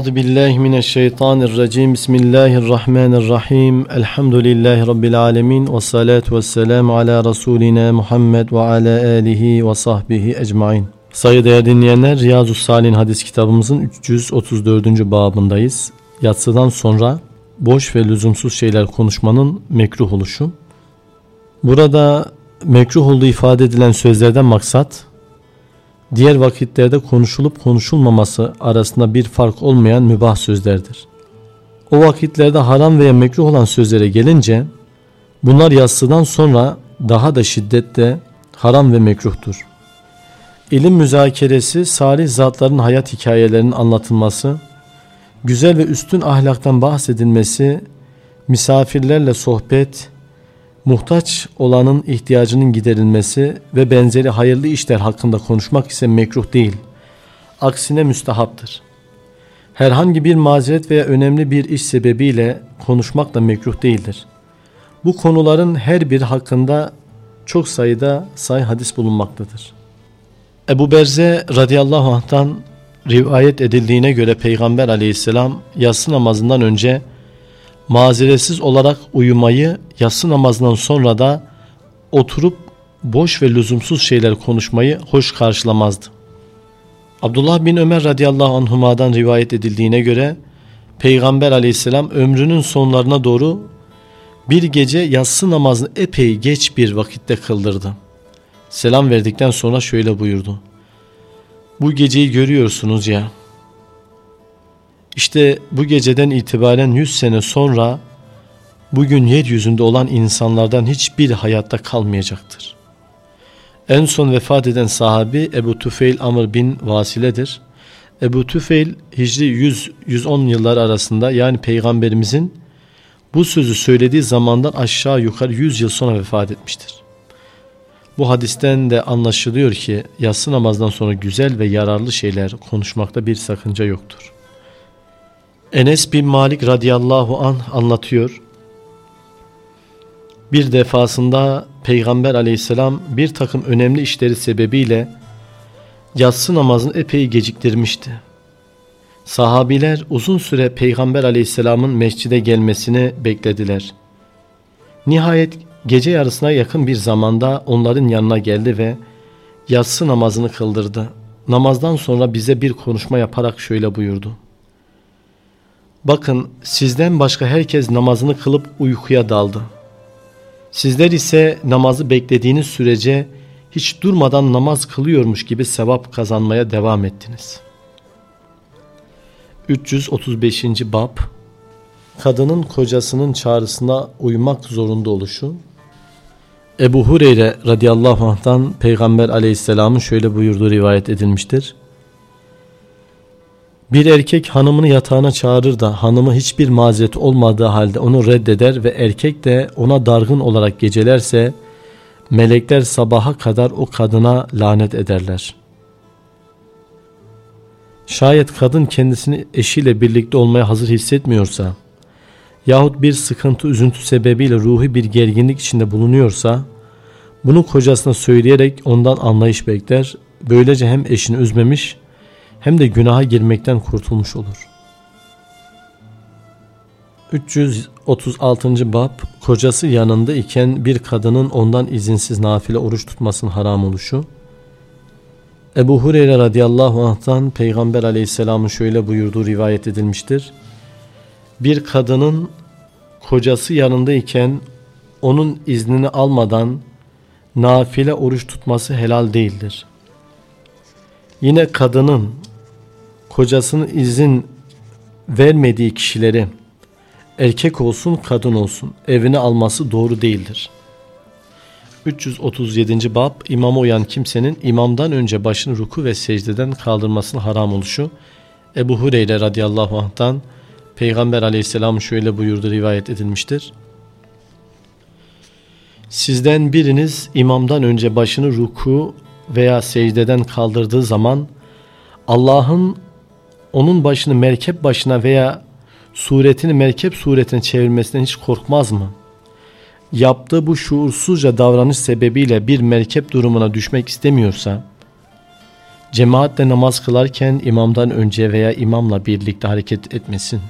Euzu billahi mineşşeytanirracim. Bismillahirrahmanirrahim. Elhamdülillahi rabbil alamin ve salatu vesselam ala rasulina Muhammed ve ala alihi ve sahbihi ecmaîn. Saygıdeğer dinleyenler, Riyazu Salih'in hadis kitabımızın 334. babındayız. Yatsıdan sonra boş ve lüzumsuz şeyler konuşmanın mekruh oluşu. Burada mekruh olduğu ifade edilen sözlerden maksat diğer vakitlerde konuşulup konuşulmaması arasında bir fark olmayan mübah sözlerdir. O vakitlerde haram veya mekruh olan sözlere gelince bunlar yatsıdan sonra daha da şiddetle haram ve mekruhtur. İlim müzakeresi, salih zatların hayat hikayelerinin anlatılması, güzel ve üstün ahlaktan bahsedilmesi, misafirlerle sohbet, muhtaç olanın ihtiyacının giderilmesi ve benzeri hayırlı işler hakkında konuşmak ise mekruh değil. Aksine müstehaptır. Herhangi bir mazeret veya önemli bir iş sebebiyle konuşmak da mekruh değildir. Bu konuların her bir hakkında çok sayıda say hadis bulunmaktadır. Ebu Berze radıyallahu anh'tan rivayet edildiğine göre Peygamber aleyhisselam yatsı namazından önce mazeretsiz olarak uyumayı yatsı namazından sonra da oturup boş ve lüzumsuz şeyler konuşmayı hoş karşılamazdı. Abdullah bin Ömer radıyallahu anhuma'dan rivayet edildiğine göre Peygamber aleyhisselam ömrünün sonlarına doğru bir gece yatsı namazını epey geç bir vakitte kıldırdı. Selam verdikten sonra şöyle buyurdu. Bu geceyi görüyorsunuz ya. İşte bu geceden itibaren 100 sene sonra bugün yeryüzünde olan insanlardan hiçbir hayatta kalmayacaktır. En son vefat eden sahabi Ebu Tüfeil Amr bin Vasile'dir. Ebu Tüfeil Hicri 100-110 yıllar arasında yani peygamberimizin bu sözü söylediği zamandan aşağı yukarı 100 yıl sonra vefat etmiştir. Bu hadisten de anlaşılıyor ki yatsı namazdan sonra güzel ve yararlı şeyler konuşmakta bir sakınca yoktur. Enes bin Malik radıyallahu an anlatıyor. Bir defasında Peygamber aleyhisselam bir takım önemli işleri sebebiyle yatsı namazını epey geciktirmişti. Sahabiler uzun süre Peygamber aleyhisselamın mescide gelmesini beklediler. Nihayet gece yarısına yakın bir zamanda onların yanına geldi ve yatsı namazını kıldırdı. Namazdan sonra bize bir konuşma yaparak şöyle buyurdu. Bakın sizden başka herkes namazını kılıp uykuya daldı. Sizler ise namazı beklediğiniz sürece hiç durmadan namaz kılıyormuş gibi sevap kazanmaya devam ettiniz. 335. Bab Kadının kocasının çağrısına uymak zorunda oluşu Ebu Hureyre radıyallahu anh'tan Peygamber aleyhisselamın şöyle buyurduğu rivayet edilmiştir. Bir erkek hanımını yatağına çağırır da hanımı hiçbir mazeret olmadığı halde onu reddeder ve erkek de ona dargın olarak gecelerse melekler sabaha kadar o kadına lanet ederler. Şayet kadın kendisini eşiyle birlikte olmaya hazır hissetmiyorsa yahut bir sıkıntı üzüntü sebebiyle ruhi bir gerginlik içinde bulunuyorsa bunu kocasına söyleyerek ondan anlayış bekler. Böylece hem eşini üzmemiş hem de günaha girmekten kurtulmuş olur. 336. Bab Kocası yanında iken bir kadının ondan izinsiz nafile oruç tutmasının haram oluşu. Ebu Hureyre radıyallahu anh'tan Peygamber aleyhisselamın şöyle buyurduğu rivayet edilmiştir. Bir kadının kocası yanındayken onun iznini almadan nafile oruç tutması helal değildir. Yine kadının kocasının izin vermediği kişileri erkek olsun kadın olsun evine alması doğru değildir. 337. Bab imama uyan kimsenin imamdan önce başını ruku ve secdeden kaldırmasını haram oluşu Ebu Hureyre radıyallahu anh'tan Peygamber aleyhisselam şöyle buyurdu rivayet edilmiştir. Sizden biriniz imamdan önce başını ruku veya secdeden kaldırdığı zaman Allah'ın onun başını merkep başına veya suretini merkep suretine çevirmesinden hiç korkmaz mı? Yaptığı bu şuursuzca davranış sebebiyle bir merkep durumuna düşmek istemiyorsa, Cemaatle namaz kılarken imamdan önce veya imamla birlikte hareket etmesin.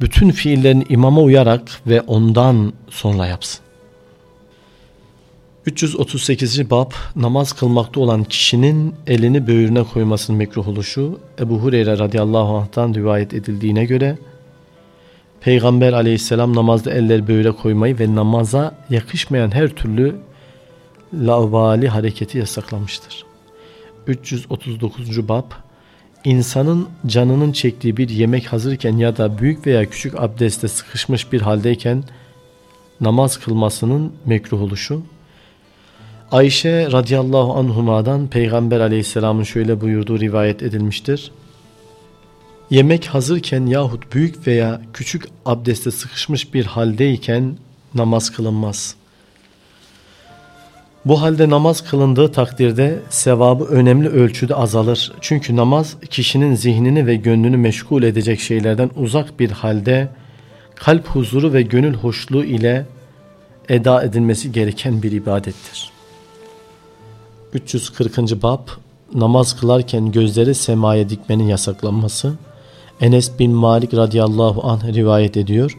Bütün fiillerini imama uyarak ve ondan sonra yapsın. 338. Bab namaz kılmakta olan kişinin elini böğrüne koymasının mekruh oluşu Ebu Hureyre radıyallahu anh'tan rivayet edildiğine göre Peygamber aleyhisselam namazda eller böğre koymayı ve namaza yakışmayan her türlü lavali hareketi yasaklamıştır. 339. Bab İnsanın canının çektiği bir yemek hazırken ya da büyük veya küçük abdeste sıkışmış bir haldeyken namaz kılmasının mekruh oluşu Ayşe radıyallahu anhuma'dan Peygamber aleyhisselamın şöyle buyurduğu rivayet edilmiştir. Yemek hazırken yahut büyük veya küçük abdeste sıkışmış bir haldeyken namaz kılınmaz. Bu halde namaz kılındığı takdirde sevabı önemli ölçüde azalır. Çünkü namaz kişinin zihnini ve gönlünü meşgul edecek şeylerden uzak bir halde kalp huzuru ve gönül hoşluğu ile eda edilmesi gereken bir ibadettir. 340. Bab Namaz kılarken gözleri semaya dikmenin yasaklanması Enes bin Malik radıyallahu anh rivayet ediyor.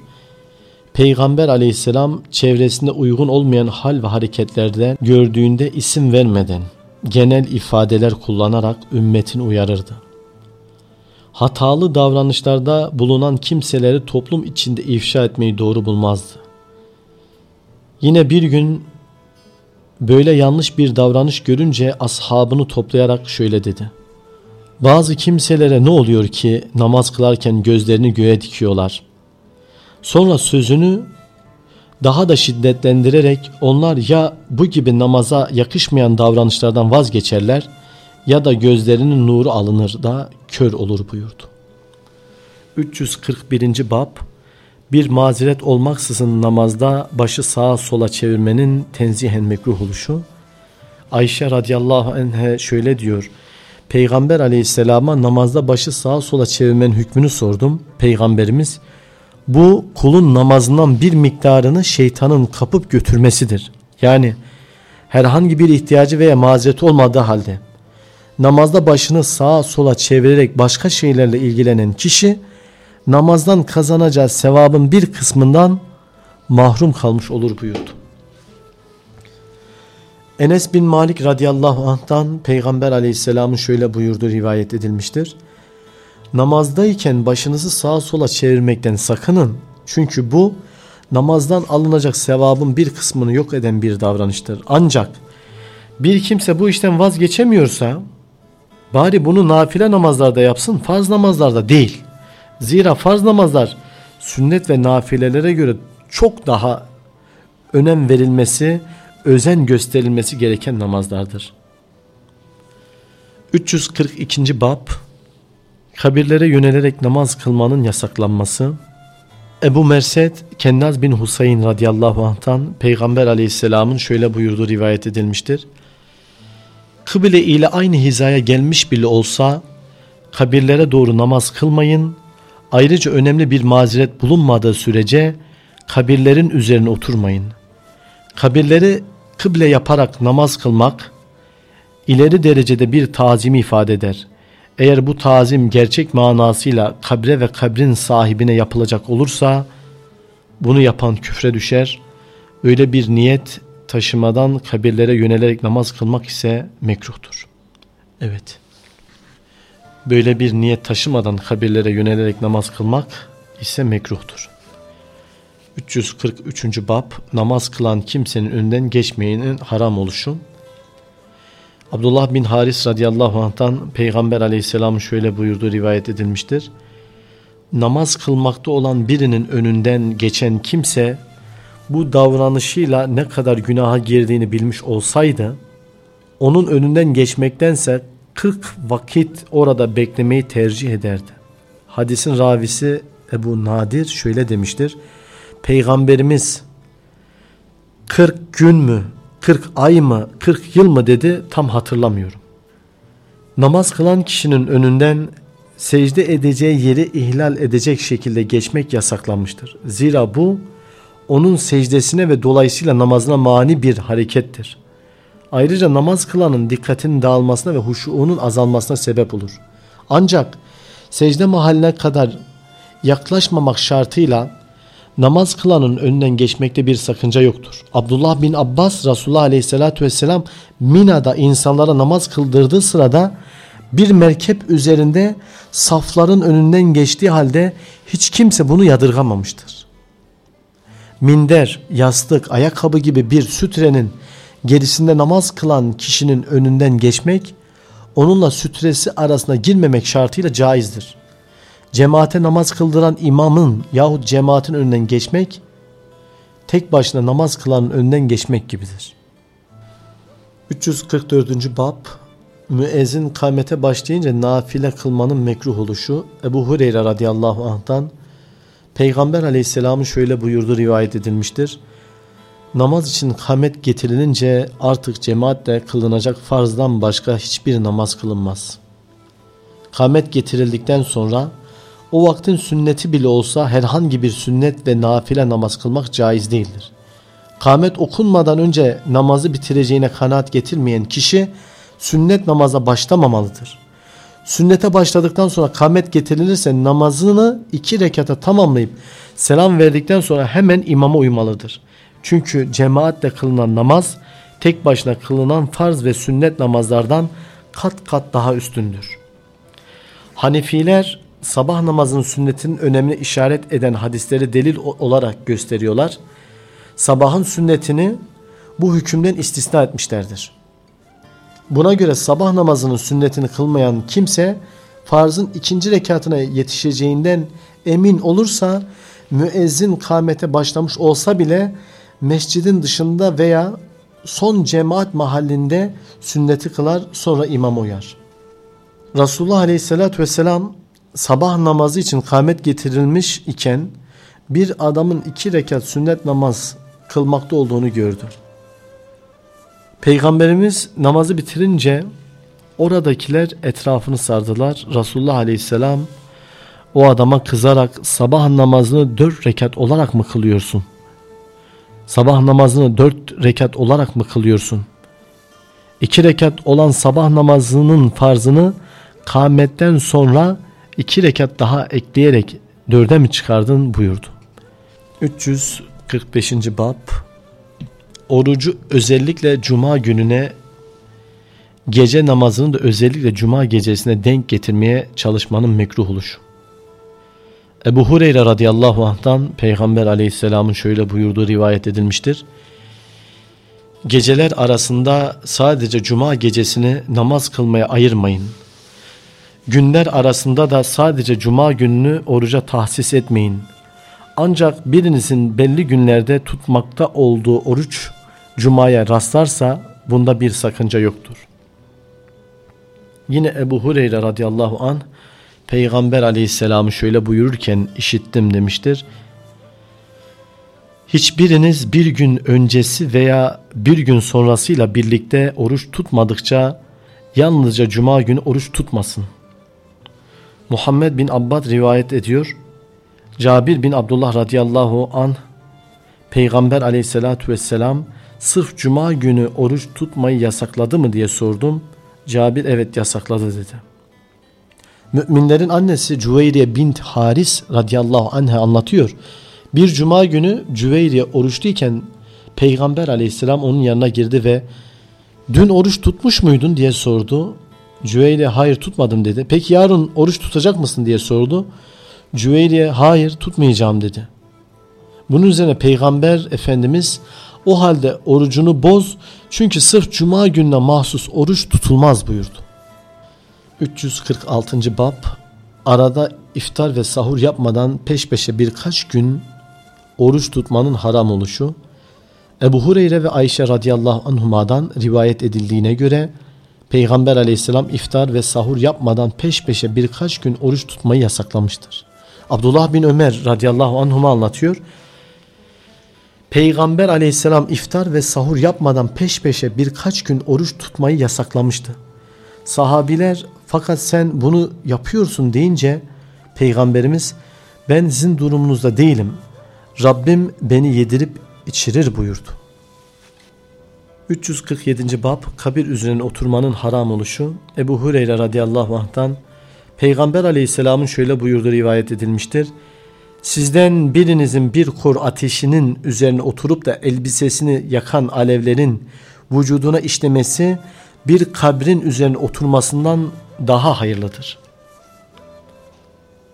Peygamber aleyhisselam çevresinde uygun olmayan hal ve hareketlerde gördüğünde isim vermeden genel ifadeler kullanarak ümmetini uyarırdı. Hatalı davranışlarda bulunan kimseleri toplum içinde ifşa etmeyi doğru bulmazdı. Yine bir gün böyle yanlış bir davranış görünce ashabını toplayarak şöyle dedi. Bazı kimselere ne oluyor ki namaz kılarken gözlerini göğe dikiyorlar. Sonra sözünü daha da şiddetlendirerek onlar ya bu gibi namaza yakışmayan davranışlardan vazgeçerler ya da gözlerinin nuru alınır da kör olur buyurdu. 341. Bab bir mazeret olmaksızın namazda başı sağa sola çevirmenin tenzihen mekruh oluşu. Ayşe radıyallahu anh'e şöyle diyor. Peygamber aleyhisselama namazda başı sağa sola çevirmenin hükmünü sordum. Peygamberimiz bu kulun namazından bir miktarını şeytanın kapıp götürmesidir. Yani herhangi bir ihtiyacı veya mazereti olmadığı halde namazda başını sağa sola çevirerek başka şeylerle ilgilenen kişi namazdan kazanacağı sevabın bir kısmından mahrum kalmış olur buyurdu. Enes bin Malik radıyallahu anh'tan Peygamber aleyhisselamın şöyle buyurduğu rivayet edilmiştir. Namazdayken başınızı sağa sola çevirmekten sakının. Çünkü bu namazdan alınacak sevabın bir kısmını yok eden bir davranıştır. Ancak bir kimse bu işten vazgeçemiyorsa bari bunu nafile namazlarda yapsın farz namazlarda değil. Zira farz namazlar sünnet ve nafilelere göre çok daha önem verilmesi, özen gösterilmesi gereken namazlardır. 342. Bab Kabirlere yönelerek namaz kılmanın yasaklanması Ebu Merset Kennaz bin Husayn radıyallahu anh'tan Peygamber aleyhisselamın şöyle buyurduğu rivayet edilmiştir. Kıble ile aynı hizaya gelmiş bile olsa kabirlere doğru namaz kılmayın Ayrıca önemli bir mazeret bulunmadığı sürece kabirlerin üzerine oturmayın. Kabirleri kıble yaparak namaz kılmak ileri derecede bir tazimi ifade eder. Eğer bu tazim gerçek manasıyla kabre ve kabrin sahibine yapılacak olursa bunu yapan küfre düşer. Öyle bir niyet taşımadan kabirlere yönelerek namaz kılmak ise mekruhtur. Evet böyle bir niyet taşımadan kabirlere yönelerek namaz kılmak ise mekruhtur. 343. Bab Namaz kılan kimsenin önünden geçmeyenin haram oluşu Abdullah bin Haris radıyallahu anh'tan Peygamber aleyhisselam şöyle buyurduğu rivayet edilmiştir. Namaz kılmakta olan birinin önünden geçen kimse bu davranışıyla ne kadar günaha girdiğini bilmiş olsaydı onun önünden geçmektense 40 vakit orada beklemeyi tercih ederdi. Hadisin ravisi Ebu Nadir şöyle demiştir. Peygamberimiz 40 gün mü, 40 ay mı, 40 yıl mı dedi tam hatırlamıyorum. Namaz kılan kişinin önünden secde edeceği yeri ihlal edecek şekilde geçmek yasaklanmıştır. Zira bu onun secdesine ve dolayısıyla namazına mani bir harekettir. Ayrıca namaz kılanın dikkatinin dağılmasına ve huşuğunun azalmasına sebep olur. Ancak secde mahalline kadar yaklaşmamak şartıyla namaz kılanın önünden geçmekte bir sakınca yoktur. Abdullah bin Abbas Resulullah Aleyhisselatü Vesselam Mina'da insanlara namaz kıldırdığı sırada bir merkep üzerinde safların önünden geçtiği halde hiç kimse bunu yadırgamamıştır. Minder, yastık, ayakkabı gibi bir sütrenin gerisinde namaz kılan kişinin önünden geçmek, onunla sütresi arasına girmemek şartıyla caizdir. Cemaate namaz kıldıran imamın yahut cemaatin önünden geçmek, tek başına namaz kılanın önünden geçmek gibidir. 344. Bab Müezzin kâmete başlayınca nafile kılmanın mekruh oluşu Ebu Hureyre radıyallahu anh'tan Peygamber aleyhisselamın şöyle buyurdu rivayet edilmiştir. Namaz için kamet getirilince artık cemaatle kılınacak farzdan başka hiçbir namaz kılınmaz. Kamet getirildikten sonra o vaktin sünneti bile olsa herhangi bir sünnet ve nafile namaz kılmak caiz değildir. Kamet okunmadan önce namazı bitireceğine kanaat getirmeyen kişi sünnet namaza başlamamalıdır. Sünnete başladıktan sonra kamet getirilirse namazını iki rekata tamamlayıp selam verdikten sonra hemen imama uymalıdır. Çünkü cemaatle kılınan namaz tek başına kılınan farz ve sünnet namazlardan kat kat daha üstündür. Hanefiler sabah namazının sünnetinin önemine işaret eden hadisleri delil olarak gösteriyorlar. Sabahın sünnetini bu hükümden istisna etmişlerdir. Buna göre sabah namazının sünnetini kılmayan kimse farzın ikinci rekatına yetişeceğinden emin olursa müezzin kâmete başlamış olsa bile mescidin dışında veya son cemaat mahallinde sünneti kılar sonra imam uyar. Resulullah Aleyhisselatü Vesselam sabah namazı için kâmet getirilmiş iken bir adamın iki rekat sünnet namaz kılmakta olduğunu gördü. Peygamberimiz namazı bitirince oradakiler etrafını sardılar. Resulullah Aleyhisselam o adama kızarak sabah namazını dört rekat olarak mı kılıyorsun? Sabah namazını dört rekat olarak mı kılıyorsun? İki rekat olan sabah namazının farzını kâmetten sonra iki rekat daha ekleyerek dörde mi çıkardın buyurdu. 345. Bab Orucu özellikle cuma gününe gece namazını da özellikle cuma gecesine denk getirmeye çalışmanın mekruh oluşu. Ebu Hureyre radıyallahu anh'tan Peygamber aleyhisselamın şöyle buyurduğu rivayet edilmiştir. Geceler arasında sadece cuma gecesini namaz kılmaya ayırmayın. Günler arasında da sadece cuma gününü oruca tahsis etmeyin. Ancak birinizin belli günlerde tutmakta olduğu oruç cumaya rastlarsa bunda bir sakınca yoktur. Yine Ebu Hureyre radıyallahu an Peygamber aleyhisselamı şöyle buyururken işittim demiştir. Hiçbiriniz bir gün öncesi veya bir gün sonrasıyla birlikte oruç tutmadıkça yalnızca cuma günü oruç tutmasın. Muhammed bin Abbad rivayet ediyor. Cabir bin Abdullah radıyallahu an Peygamber aleyhissalatü vesselam sırf cuma günü oruç tutmayı yasakladı mı diye sordum. Cabir evet yasakladı dedi. Müminlerin annesi Cüveyriye bint Haris radıyallahu anh'a anlatıyor. Bir cuma günü Cüveyriye oruçluyken Peygamber aleyhisselam onun yanına girdi ve dün oruç tutmuş muydun diye sordu. Cüveyriye hayır tutmadım dedi. Peki yarın oruç tutacak mısın diye sordu. Cüveyriye hayır tutmayacağım dedi. Bunun üzerine Peygamber Efendimiz o halde orucunu boz çünkü sırf cuma gününe mahsus oruç tutulmaz buyurdu. 346. Bab Arada iftar ve sahur yapmadan peş peşe birkaç gün oruç tutmanın haram oluşu Ebu Hureyre ve Ayşe radıyallahu anhuma'dan rivayet edildiğine göre Peygamber aleyhisselam iftar ve sahur yapmadan peş peşe birkaç gün oruç tutmayı yasaklamıştır. Abdullah bin Ömer radıyallahu anhuma anlatıyor. Peygamber aleyhisselam iftar ve sahur yapmadan peş peşe birkaç gün oruç tutmayı yasaklamıştı. Sahabiler fakat sen bunu yapıyorsun deyince Peygamberimiz ben sizin durumunuzda değilim. Rabbim beni yedirip içirir buyurdu. 347. bab kabir üzerine oturmanın haram oluşu Ebu Hureyre radıyallahu anh'tan Peygamber aleyhisselamın şöyle buyurduğu rivayet edilmiştir. Sizden birinizin bir kor ateşinin üzerine oturup da elbisesini yakan alevlerin vücuduna işlemesi bir kabrin üzerine oturmasından daha hayırlıdır.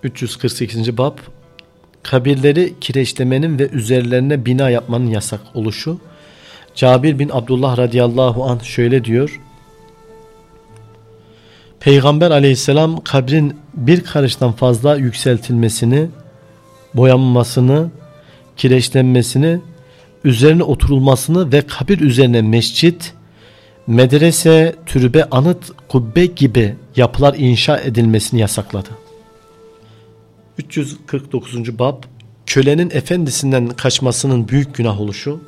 348. bab Kabirleri kireçlemenin ve üzerlerine bina yapmanın yasak oluşu Cabir bin Abdullah radıyallahu anh şöyle diyor. Peygamber aleyhisselam kabrin bir karıştan fazla yükseltilmesini, boyanmasını, kireçlenmesini, üzerine oturulmasını ve kabir üzerine mescit, medrese, türbe, anıt, kubbe gibi yapılar inşa edilmesini yasakladı. 349. bab Kölenin efendisinden kaçmasının büyük günah oluşu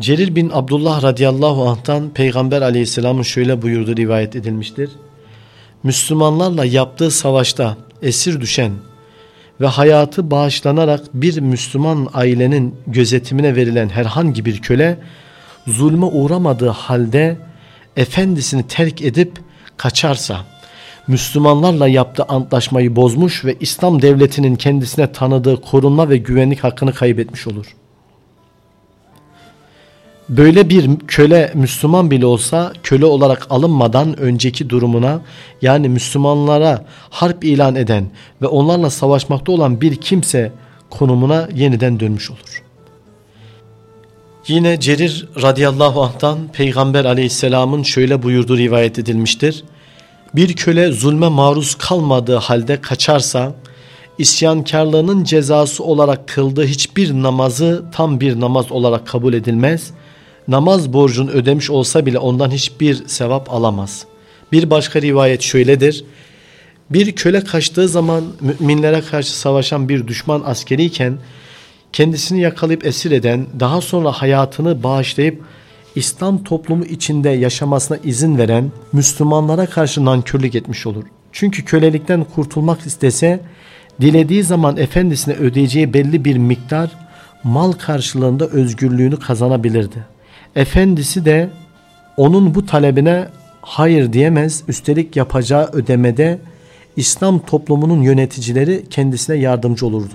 Cerir bin Abdullah radıyallahu anh'tan Peygamber aleyhisselamın şöyle buyurduğu rivayet edilmiştir. Müslümanlarla yaptığı savaşta esir düşen ve hayatı bağışlanarak bir Müslüman ailenin gözetimine verilen herhangi bir köle zulme uğramadığı halde efendisini terk edip kaçarsa Müslümanlarla yaptığı antlaşmayı bozmuş ve İslam devletinin kendisine tanıdığı korunma ve güvenlik hakkını kaybetmiş olur. Böyle bir köle Müslüman bile olsa köle olarak alınmadan önceki durumuna yani Müslümanlara harp ilan eden ve onlarla savaşmakta olan bir kimse konumuna yeniden dönmüş olur. Yine Cerir radıyallahu anh'tan Peygamber aleyhisselamın şöyle buyurduğu rivayet edilmiştir. Bir köle zulme maruz kalmadığı halde kaçarsa isyankarlığının cezası olarak kıldığı hiçbir namazı tam bir namaz olarak kabul edilmez. Namaz borcunu ödemiş olsa bile ondan hiçbir sevap alamaz. Bir başka rivayet şöyledir. Bir köle kaçtığı zaman müminlere karşı savaşan bir düşman askeriyken kendisini yakalayıp esir eden, daha sonra hayatını bağışlayıp İslam toplumu içinde yaşamasına izin veren Müslümanlara karşı nankörlük etmiş olur. Çünkü kölelikten kurtulmak istese dilediği zaman efendisine ödeyeceği belli bir miktar mal karşılığında özgürlüğünü kazanabilirdi. Efendisi de onun bu talebine hayır diyemez. Üstelik yapacağı ödemede İslam toplumunun yöneticileri kendisine yardımcı olurdu.